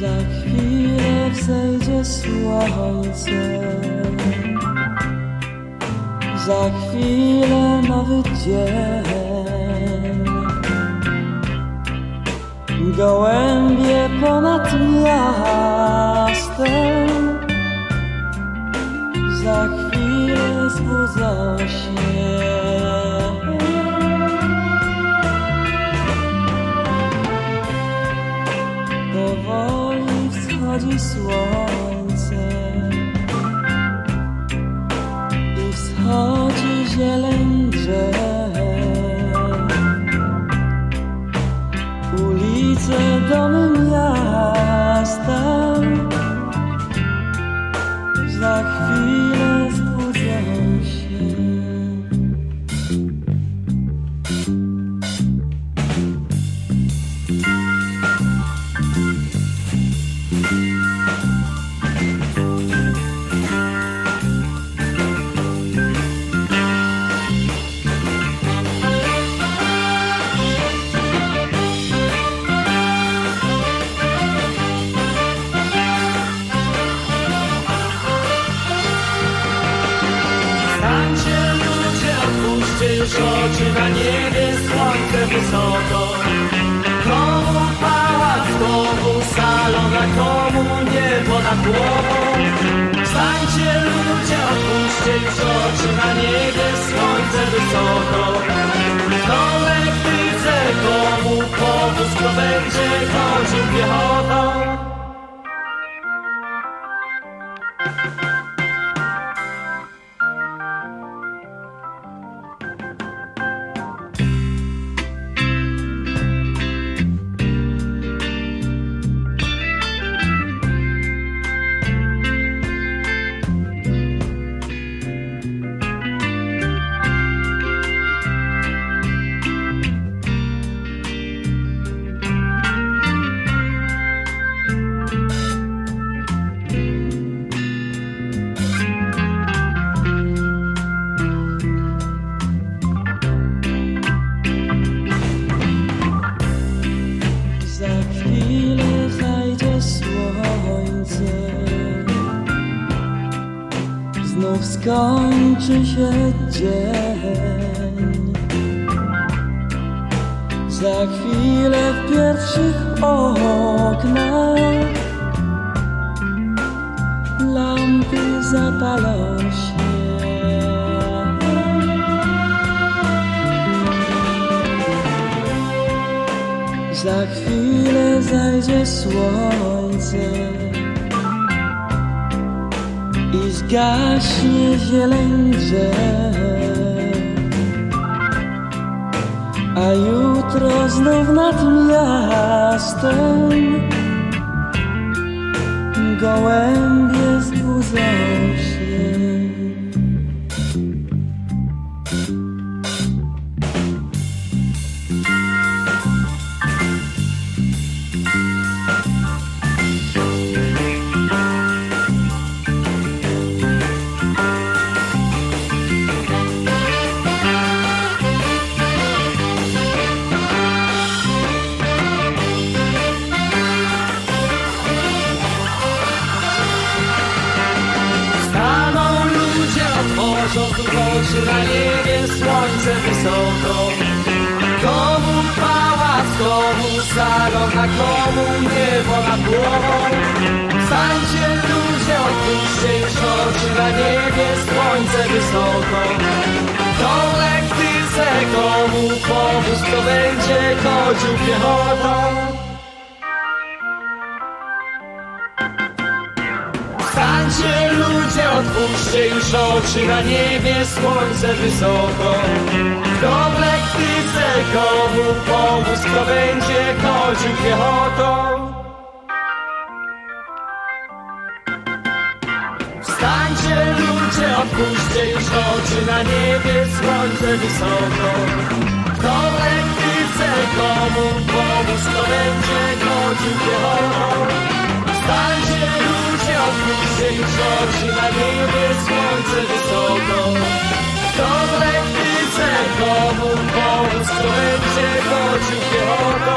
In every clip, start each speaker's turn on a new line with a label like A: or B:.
A: Za chwilę wzejdzie słońce. Za chwilę nowy dzień. Gołębie ponad miastem. Za chwilę zbudzą się Wschodzi słońce. I wschodzi zieleń drzew. Ulice, domy miasta. Za chwilę
B: wysoko. Komu pałac, komu salon, a komu niebo nad głową. Stańcie ludzie, otwórzcie już oczy na niebie, słońce wysoko. Kto lektyce, komu powóz, kto będzie chodził piechotą.
A: Znów skończy się dzień. Za chwilę w pierwszych oknach Lampy zapalą się Za chwilę zajdzie słońce i zgaśnie zieleń drzew, a jutro znów nad miastem gołębie zbudzą się.
B: Znów oczy na niebie, słońce wysoko. Komu pałac, komu salon, a komu niebo nad głową. Stańcie ludzie, otwórzcie już oczy na niebie, słońce wysoko. Kto lektyce, komu powóz, kto będzie chodził piechotą. Stańcie ludzie, otwórzcie już oczy na niebie, słońce wysoko. Kto w lektyce, komu powóz, kto będzie chodził piechotą. Wstańcie ludzie, otwórzcie już oczy na niebie, słońce wysoko. Kto w lektyce, komu powóz, kto będzie chodził wznosi na niebie słońce wysoko. Kto w lektyce komu pomóc, kto będzie chodził piechotą?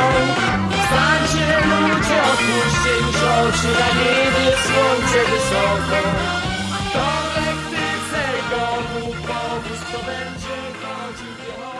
B: Stańcie ludzie, otwórzcie już oczy, na niebie słońce wysoko. Kto w lektyce komu pomóc, kto będzie chodził piechotą?